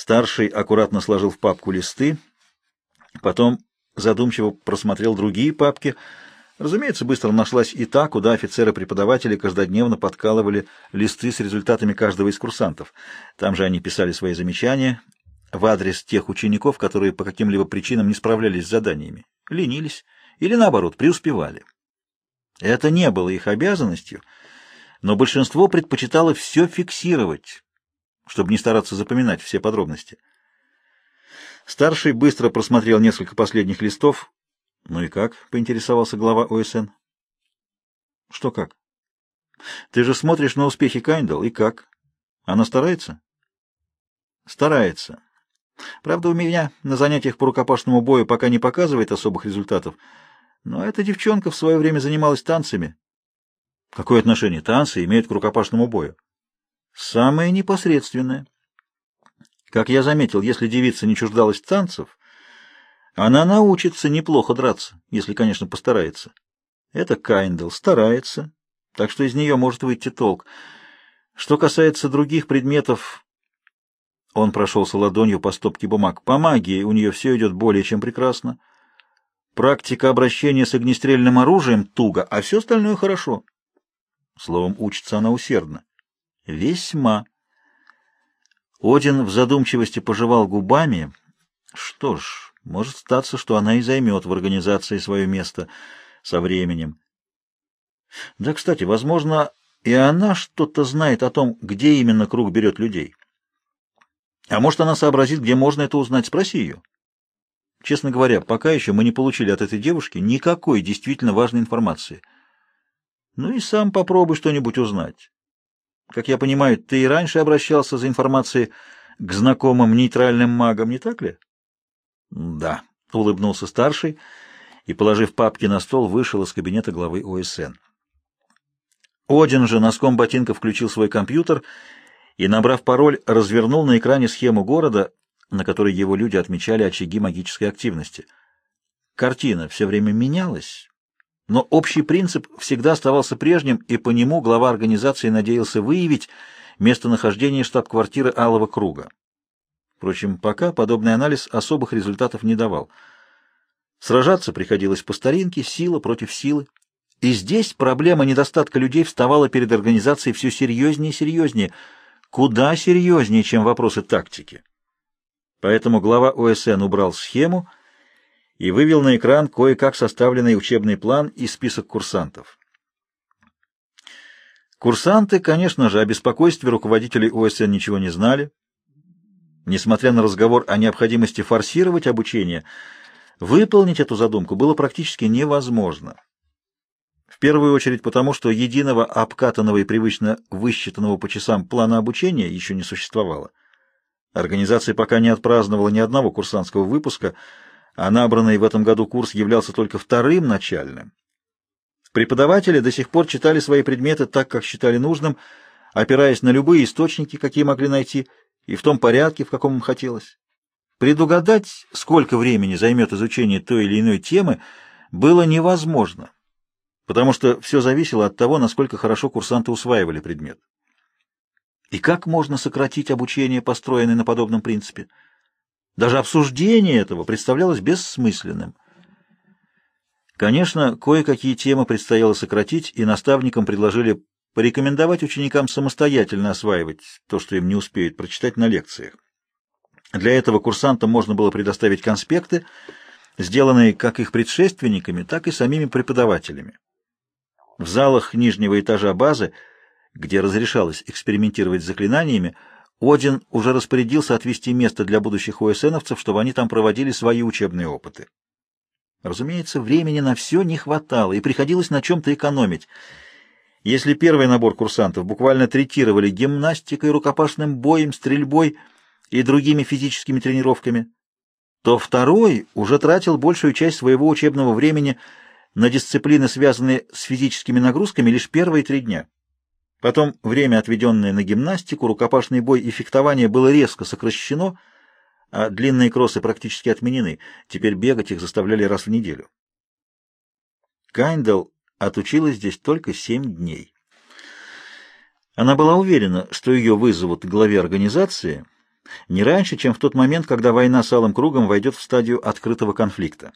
Старший аккуратно сложил в папку листы, потом задумчиво просмотрел другие папки. Разумеется, быстро нашлась и та, куда офицеры-преподаватели каждодневно подкалывали листы с результатами каждого из курсантов. Там же они писали свои замечания в адрес тех учеников, которые по каким-либо причинам не справлялись с заданиями, ленились или, наоборот, преуспевали. Это не было их обязанностью, но большинство предпочитало все фиксировать, чтобы не стараться запоминать все подробности. Старший быстро просмотрел несколько последних листов. «Ну и как?» — поинтересовался глава ОСН. «Что как?» «Ты же смотришь на успехи Кайндал, и как? Она старается?» «Старается. Правда, у меня на занятиях по рукопашному бою пока не показывает особых результатов, но эта девчонка в свое время занималась танцами». «Какое отношение танцы имеют к рукопашному бою?» Самое непосредственное. Как я заметил, если девица не чуждалась танцев, она научится неплохо драться, если, конечно, постарается. Это Кайндл старается, так что из нее может выйти толк. Что касается других предметов, он прошелся ладонью по стопке бумаг. По магии у нее все идет более чем прекрасно. Практика обращения с огнестрельным оружием туго, а все остальное хорошо. Словом, учится она усердно. Весьма. Один в задумчивости пожевал губами. Что ж, может статься, что она и займет в организации свое место со временем. Да, кстати, возможно, и она что-то знает о том, где именно круг берет людей. А может, она сообразит, где можно это узнать. Спроси ее. Честно говоря, пока еще мы не получили от этой девушки никакой действительно важной информации. Ну и сам попробуй что-нибудь узнать. Как я понимаю, ты и раньше обращался за информацией к знакомым нейтральным магам, не так ли? — Да, — улыбнулся старший и, положив папки на стол, вышел из кабинета главы ОСН. Один же носком ботинка включил свой компьютер и, набрав пароль, развернул на экране схему города, на которой его люди отмечали очаги магической активности. Картина все время менялась, но общий принцип всегда оставался прежним, и по нему глава организации надеялся выявить местонахождение штаб-квартиры Алого Круга. Впрочем, пока подобный анализ особых результатов не давал. Сражаться приходилось по старинке, сила против силы. И здесь проблема недостатка людей вставала перед организацией все серьезнее и серьезнее, куда серьезнее, чем вопросы тактики. Поэтому глава ОСН убрал схему — и вывел на экран кое-как составленный учебный план и список курсантов. Курсанты, конечно же, о беспокойстве руководителей ОСН ничего не знали. Несмотря на разговор о необходимости форсировать обучение, выполнить эту задумку было практически невозможно. В первую очередь потому, что единого обкатанного и привычно высчитанного по часам плана обучения еще не существовало. Организация пока не отпраздновала ни одного курсантского выпуска — а набранный в этом году курс являлся только вторым начальным. Преподаватели до сих пор читали свои предметы так, как считали нужным, опираясь на любые источники, какие могли найти, и в том порядке, в каком им хотелось. Предугадать, сколько времени займет изучение той или иной темы, было невозможно, потому что все зависело от того, насколько хорошо курсанты усваивали предмет. И как можно сократить обучение, построенное на подобном принципе? Даже обсуждение этого представлялось бессмысленным. Конечно, кое-какие темы предстояло сократить, и наставникам предложили порекомендовать ученикам самостоятельно осваивать то, что им не успеют прочитать на лекциях. Для этого курсантам можно было предоставить конспекты, сделанные как их предшественниками, так и самими преподавателями. В залах нижнего этажа базы, где разрешалось экспериментировать с заклинаниями, один уже распорядился отвести место для будущих ОСНовцев, чтобы они там проводили свои учебные опыты. Разумеется, времени на все не хватало, и приходилось на чем-то экономить. Если первый набор курсантов буквально третировали гимнастикой, рукопашным боем, стрельбой и другими физическими тренировками, то второй уже тратил большую часть своего учебного времени на дисциплины, связанные с физическими нагрузками, лишь первые три дня. Потом время, отведенное на гимнастику, рукопашный бой и фехтование было резко сокращено, а длинные кроссы практически отменены. Теперь бегать их заставляли раз в неделю. Кайндал отучилась здесь только семь дней. Она была уверена, что ее вызовут к главе организации, Не раньше, чем в тот момент, когда война с Алым Кругом войдет в стадию открытого конфликта.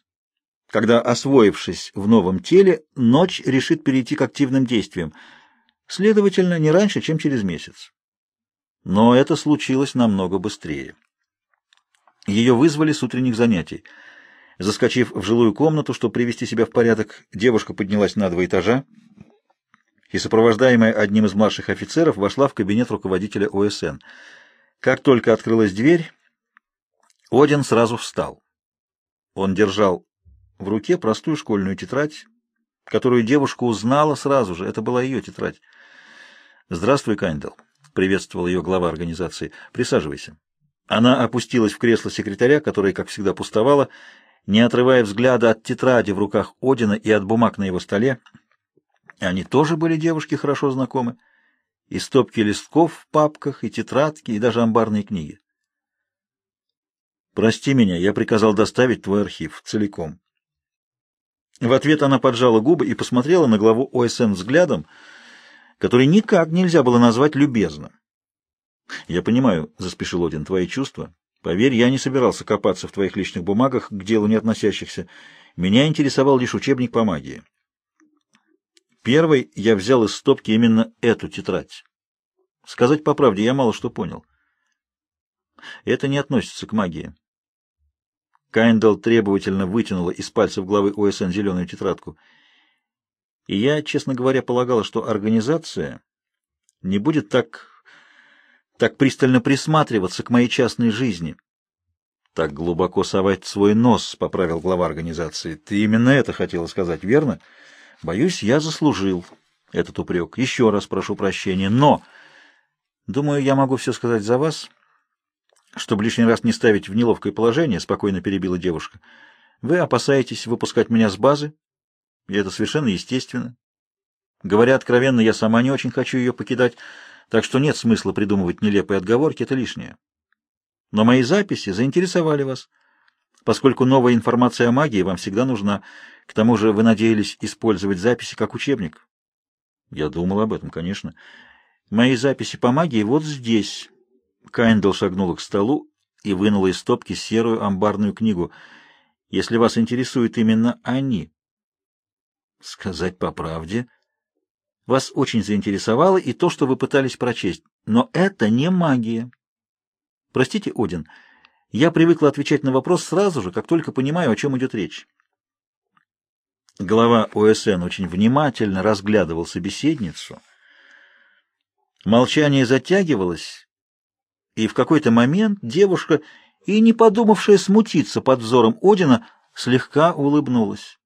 Когда, освоившись в новом теле, ночь решит перейти к активным действиям. Следовательно, не раньше, чем через месяц. Но это случилось намного быстрее. Ее вызвали с утренних занятий. Заскочив в жилую комнату, чтобы привести себя в порядок, девушка поднялась на два этажа и, сопровождаемая одним из младших офицеров, вошла в кабинет руководителя ОСН. Как только открылась дверь, Один сразу встал. Он держал в руке простую школьную тетрадь, которую девушка узнала сразу же. Это была ее тетрадь. «Здравствуй, Кайндал», — приветствовал ее глава организации. «Присаживайся». Она опустилась в кресло секретаря, которое, как всегда, пустовало, не отрывая взгляда от тетради в руках Одина и от бумаг на его столе. Они тоже были девушке хорошо знакомы. И стопки листков в папках, и тетрадки, и даже амбарные книги. «Прости меня, я приказал доставить твой архив целиком». В ответ она поджала губы и посмотрела на главу ОСН взглядом, который никак нельзя было назвать любезным. «Я понимаю», — заспешил Один, — «твои чувства. Поверь, я не собирался копаться в твоих личных бумагах, к делу не относящихся. Меня интересовал лишь учебник по магии». Первый я взял из стопки именно эту тетрадь. Сказать по правде, я мало что понял. Это не относится к магии. Кайндал требовательно вытянула из пальцев главы ОСН зеленую тетрадку. И я, честно говоря, полагала, что организация не будет так так пристально присматриваться к моей частной жизни. Так глубоко совать свой нос, — поправил глава организации. Ты именно это хотела сказать, верно? Боюсь, я заслужил этот упрек. Еще раз прошу прощения, но... Думаю, я могу все сказать за вас, чтобы лишний раз не ставить в неловкое положение, — спокойно перебила девушка. Вы опасаетесь выпускать меня с базы, и это совершенно естественно. Говоря откровенно, я сама не очень хочу ее покидать, — так что нет смысла придумывать нелепые отговорки, это лишнее. Но мои записи заинтересовали вас, поскольку новая информация о магии вам всегда нужна. К тому же вы надеялись использовать записи как учебник. Я думал об этом, конечно. Мои записи по магии вот здесь. Кайндл шагнула к столу и вынула из стопки серую амбарную книгу. Если вас интересуют именно они. Сказать по правде, вас очень заинтересовало и то, что вы пытались прочесть. Но это не магия. Простите, Один, я привыкла отвечать на вопрос сразу же, как только понимаю, о чем идет речь. Глава ОСН очень внимательно разглядывал собеседницу. Молчание затягивалось, и в какой-то момент девушка, и не подумавшая смутиться под взором Одина, слегка улыбнулась.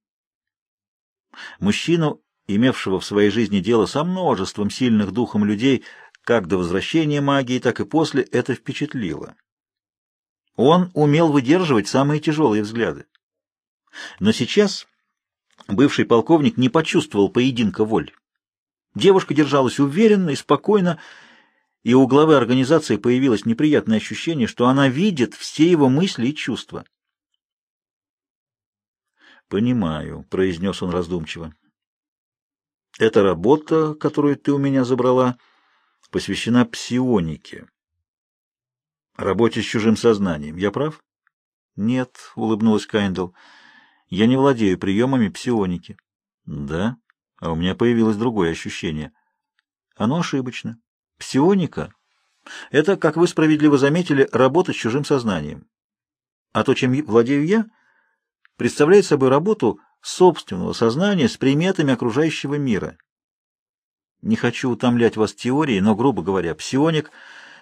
Мужчину имевшего в своей жизни дело со множеством сильных духом людей, как до возвращения магии, так и после, это впечатлило. Он умел выдерживать самые тяжелые взгляды. Но сейчас бывший полковник не почувствовал поединка воль. Девушка держалась уверенно и спокойно, и у главы организации появилось неприятное ощущение, что она видит все его мысли и чувства. «Понимаю», — произнес он раздумчиво. Эта работа, которую ты у меня забрала, посвящена псионике. Работе с чужим сознанием. Я прав? Нет, улыбнулась Кайндл. Я не владею приемами псионики. Да? А у меня появилось другое ощущение. Оно ошибочно. Псионика — это, как вы справедливо заметили, работа с чужим сознанием. А то, чем владею я, представляет собой работу собственного сознания с приметами окружающего мира. Не хочу утомлять вас теорией, но, грубо говоря, псионик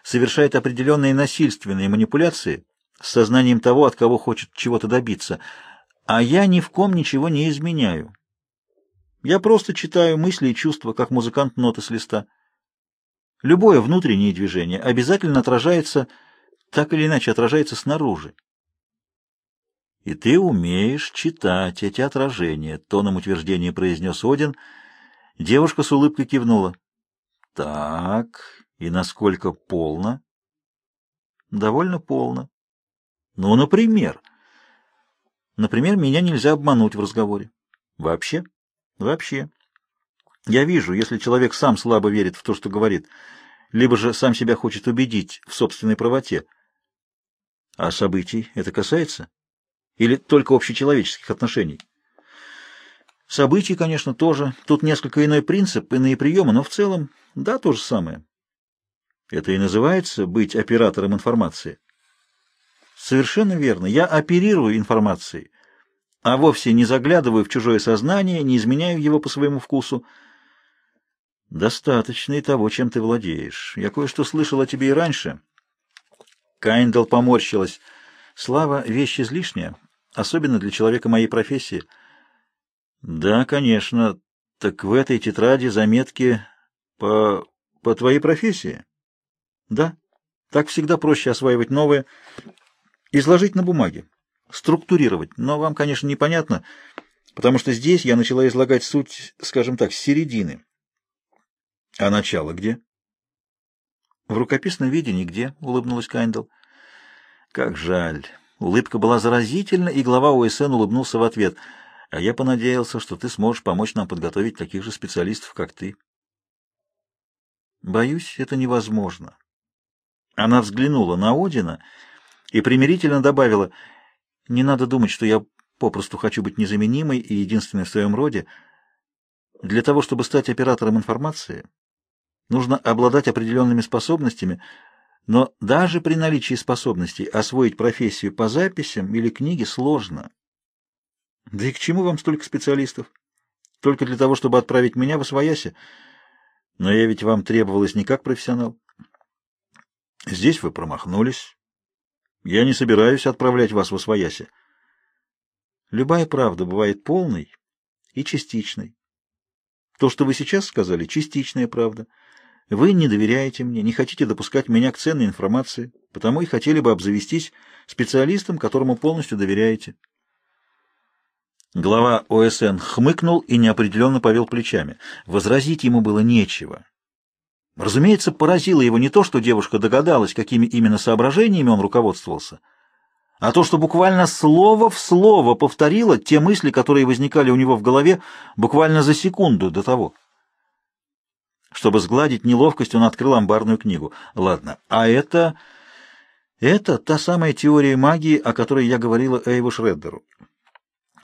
совершает определенные насильственные манипуляции с сознанием того, от кого хочет чего-то добиться, а я ни в ком ничего не изменяю. Я просто читаю мысли и чувства, как музыкант ноты с листа. Любое внутреннее движение обязательно отражается, так или иначе отражается снаружи. «И ты умеешь читать эти отражения», — тоном утверждения произнес Один. Девушка с улыбкой кивнула. «Так, и насколько полно?» «Довольно полно». «Ну, например?» «Например, меня нельзя обмануть в разговоре». «Вообще?» «Вообще». «Я вижу, если человек сам слабо верит в то, что говорит, либо же сам себя хочет убедить в собственной правоте, А событий это касается? Или только общечеловеческих отношений? Событий, конечно, тоже. Тут несколько иной принцип, иные приемы, но в целом, да, то же самое. Это и называется быть оператором информации. Совершенно верно. Я оперирую информацией, а вовсе не заглядываю в чужое сознание, не изменяю его по своему вкусу. Достаточно и того, чем ты владеешь. Я кое-что слышал о тебе и раньше. Кайндл поморщилась. Слава — вещь излишняя, особенно для человека моей профессии. Да, конечно. Так в этой тетради заметки по... по твоей профессии? Да. Так всегда проще осваивать новое. Изложить на бумаге. Структурировать. Но вам, конечно, непонятно, потому что здесь я начала излагать суть, скажем так, с середины. А начало где? В рукописном виде нигде, улыбнулась Кайндл. Как жаль. Улыбка была заразительна, и глава ОСН улыбнулся в ответ. А я понадеялся, что ты сможешь помочь нам подготовить таких же специалистов, как ты. Боюсь, это невозможно. Она взглянула на Одина и примирительно добавила, «Не надо думать, что я попросту хочу быть незаменимой и единственной в своем роде. Для того, чтобы стать оператором информации, нужно обладать определенными способностями, но даже при наличии способностей освоить профессию по записям или книге сложно. Да и к чему вам столько специалистов? Только для того, чтобы отправить меня в Освояси? Но я ведь вам требовалась не как профессионал. Здесь вы промахнулись. Я не собираюсь отправлять вас в Освояси. Любая правда бывает полной и частичной. То, что вы сейчас сказали, частичная правда. Вы не доверяете мне, не хотите допускать меня к ценной информации, потому и хотели бы обзавестись специалистом, которому полностью доверяете. Глава ОСН хмыкнул и неопределенно повел плечами. Возразить ему было нечего. Разумеется, поразило его не то, что девушка догадалась, какими именно соображениями он руководствовался, а то, что буквально слово в слово повторила те мысли, которые возникали у него в голове буквально за секунду до того. Чтобы сгладить неловкость, он открыл амбарную книгу. Ладно, а это... Это та самая теория магии, о которой я говорила Эйву Шреддеру.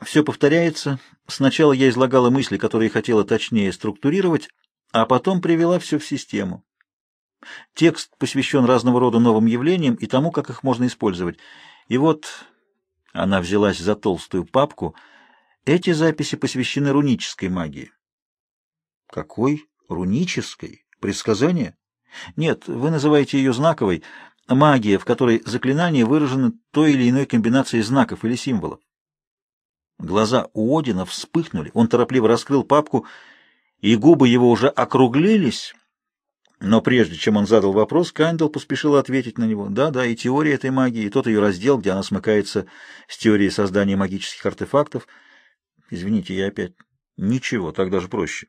Все повторяется. Сначала я излагала мысли, которые хотела точнее структурировать, а потом привела все в систему. Текст посвящен разного рода новым явлениям и тому, как их можно использовать. И вот она взялась за толстую папку. Эти записи посвящены рунической магии. Какой рунической? Предсказание? Нет, вы называете ее знаковой. Магия, в которой заклинания выражены той или иной комбинацией знаков или символов. Глаза у Одина вспыхнули. Он торопливо раскрыл папку и губы его уже округлились, но прежде чем он задал вопрос, Кандел поспешил ответить на него. Да, да, и теория этой магии, и тот ее раздел, где она смыкается с теорией создания магических артефактов. Извините, я опять... Ничего, так даже проще.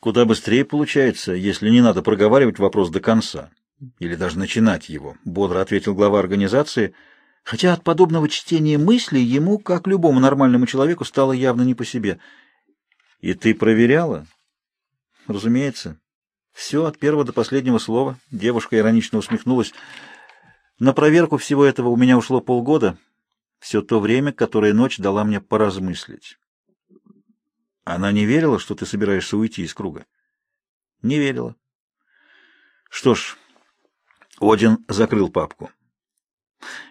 Куда быстрее получается, если не надо проговаривать вопрос до конца. Или даже начинать его, бодро ответил глава организации, хотя от подобного чтения мыслей ему, как любому нормальному человеку, стало явно не по себе — и ты проверяла? Разумеется. Все от первого до последнего слова. Девушка иронично усмехнулась. На проверку всего этого у меня ушло полгода. Все то время, которое ночь дала мне поразмыслить. Она не верила, что ты собираешься уйти из круга? Не верила. Что ж, Один закрыл папку.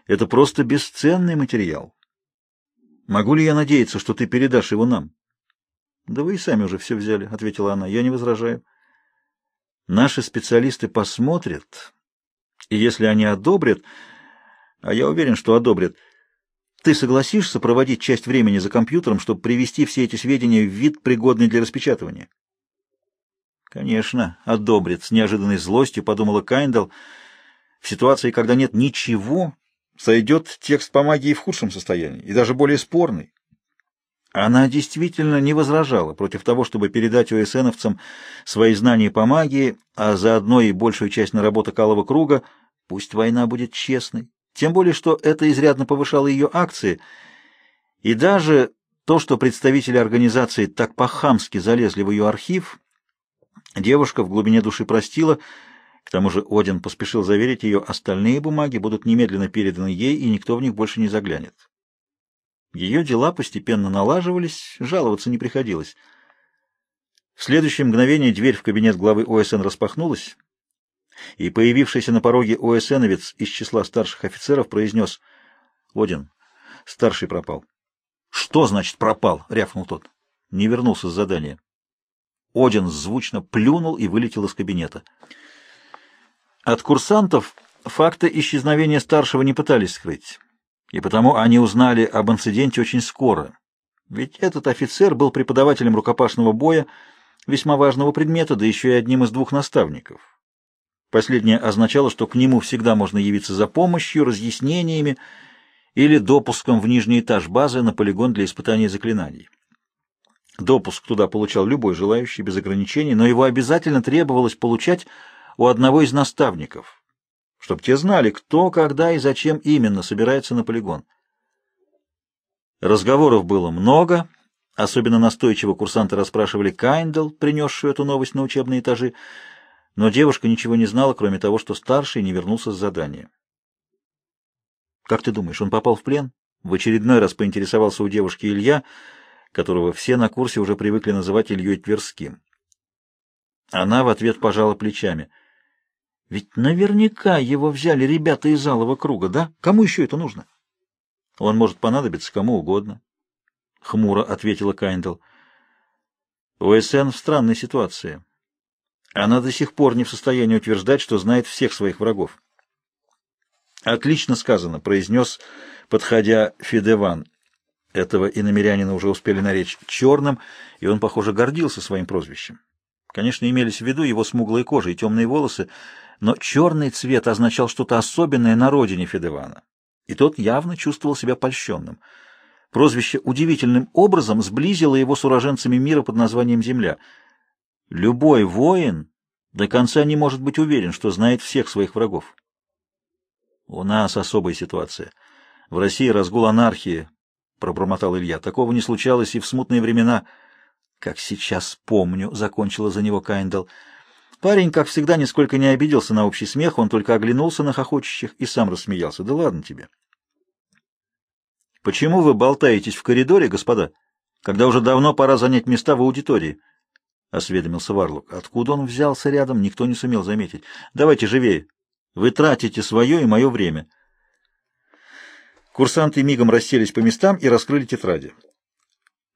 Это просто бесценный материал. Могу ли я надеяться, что ты передашь его нам? Да вы и сами уже все взяли, ответила она. Я не возражаю. Наши специалисты посмотрят, и если они одобрят, а я уверен, что одобрят, ты согласишься проводить часть времени за компьютером, чтобы привести все эти сведения в вид, пригодный для распечатывания? Конечно, одобрит, с неожиданной злостью подумала Кайндал. В ситуации, когда нет ничего, сойдет текст по магии в худшем состоянии, и даже более спорный. Она действительно не возражала против того, чтобы передать ОСНовцам свои знания по магии, а заодно и большую часть наработок Алого Круга. Пусть война будет честной. Тем более, что это изрядно повышало ее акции. И даже то, что представители организации так по-хамски залезли в ее архив, девушка в глубине души простила, К тому же Один поспешил заверить ее, остальные бумаги будут немедленно переданы ей, и никто в них больше не заглянет. Ее дела постепенно налаживались, жаловаться не приходилось. В следующее мгновение дверь в кабинет главы ОСН распахнулась, и появившийся на пороге ОСНовец из числа старших офицеров произнес «Один, старший пропал». «Что значит пропал?» — рявкнул тот. Не вернулся с задания. Один звучно плюнул и вылетел из кабинета. От курсантов факта исчезновения старшего не пытались скрыть, и потому они узнали об инциденте очень скоро. Ведь этот офицер был преподавателем рукопашного боя, весьма важного предмета, да еще и одним из двух наставников. Последнее означало, что к нему всегда можно явиться за помощью, разъяснениями или допуском в нижний этаж базы на полигон для испытания заклинаний. Допуск туда получал любой желающий без ограничений, но его обязательно требовалось получать у одного из наставников, чтобы те знали, кто, когда и зачем именно собирается на полигон. Разговоров было много, особенно настойчиво курсанты расспрашивали Кайндл, принесшую эту новость на учебные этажи, но девушка ничего не знала, кроме того, что старший не вернулся с задания. «Как ты думаешь, он попал в плен?» В очередной раз поинтересовался у девушки Илья, которого все на курсе уже привыкли называть Ильей Тверским. Она в ответ пожала плечами — ведь наверняка его взяли ребята из Алого круга, да? Кому еще это нужно? Он может понадобиться кому угодно. Хмуро ответила Кайндл. ОСН в странной ситуации. Она до сих пор не в состоянии утверждать, что знает всех своих врагов. «Отлично сказано», — произнес, подходя Фидеван. Этого иномерянина уже успели наречь черным, и он, похоже, гордился своим прозвищем. Конечно, имелись в виду его смуглая кожа и темные волосы, но черный цвет означал что-то особенное на родине Федевана, и тот явно чувствовал себя польщенным. Прозвище удивительным образом сблизило его с уроженцами мира под названием Земля. Любой воин до конца не может быть уверен, что знает всех своих врагов. У нас особая ситуация. В России разгул анархии, — пробормотал Илья. Такого не случалось и в смутные времена. Как сейчас помню, — закончила за него Кайндал. Парень, как всегда, нисколько не обиделся на общий смех, он только оглянулся на хохочущих и сам рассмеялся. Да ладно тебе. Почему вы болтаетесь в коридоре, господа, когда уже давно пора занять места в аудитории? — осведомился Варлок. Откуда он взялся рядом, никто не сумел заметить. Давайте живее. Вы тратите свое и мое время. Курсанты мигом расселись по местам и раскрыли тетради.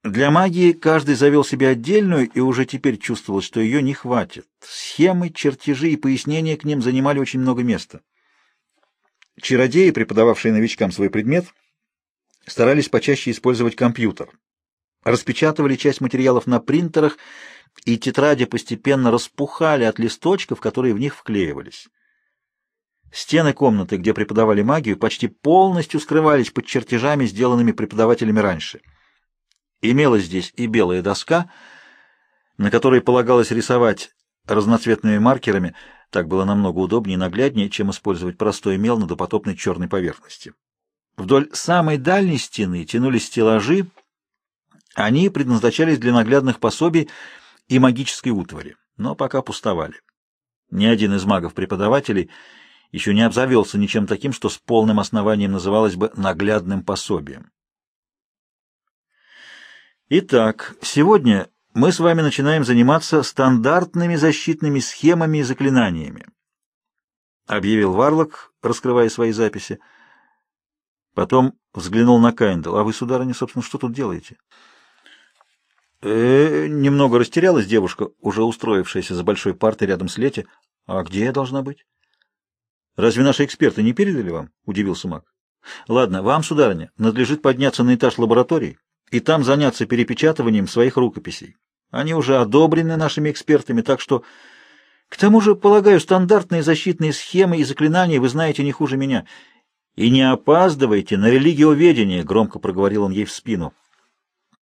Для магии каждый завел себе отдельную и уже теперь чувствовал, что ее не хватит. Схемы, чертежи и пояснения к ним занимали очень много места. Чародеи, преподававшие новичкам свой предмет, старались почаще использовать компьютер. Распечатывали часть материалов на принтерах, и тетради постепенно распухали от листочков, которые в них вклеивались. Стены комнаты, где преподавали магию, почти полностью скрывались под чертежами, сделанными преподавателями раньше — Имелась здесь и белая доска, на которой полагалось рисовать разноцветными маркерами, так было намного удобнее и нагляднее, чем использовать простой мел на допотопной черной поверхности. Вдоль самой дальней стены тянулись стеллажи, они предназначались для наглядных пособий и магической утвари, но пока пустовали. Ни один из магов-преподавателей еще не обзавелся ничем таким, что с полным основанием называлось бы наглядным пособием. Итак, сегодня мы с вами начинаем заниматься стандартными защитными схемами и заклинаниями, объявил Варлок, раскрывая свои записи. Потом взглянул на Кайндл. А вы, сударыня, собственно, что тут делаете? Э, немного растерялась девушка, уже устроившаяся за большой партой рядом с Лети. А где я должна быть? Разве наши эксперты не передали вам? удивился Мак. Ладно, вам, сударыня, надлежит подняться на этаж лаборатории и там заняться перепечатыванием своих рукописей. Они уже одобрены нашими экспертами, так что... К тому же, полагаю, стандартные защитные схемы и заклинания вы знаете не хуже меня. И не опаздывайте на религиоведение, — громко проговорил он ей в спину.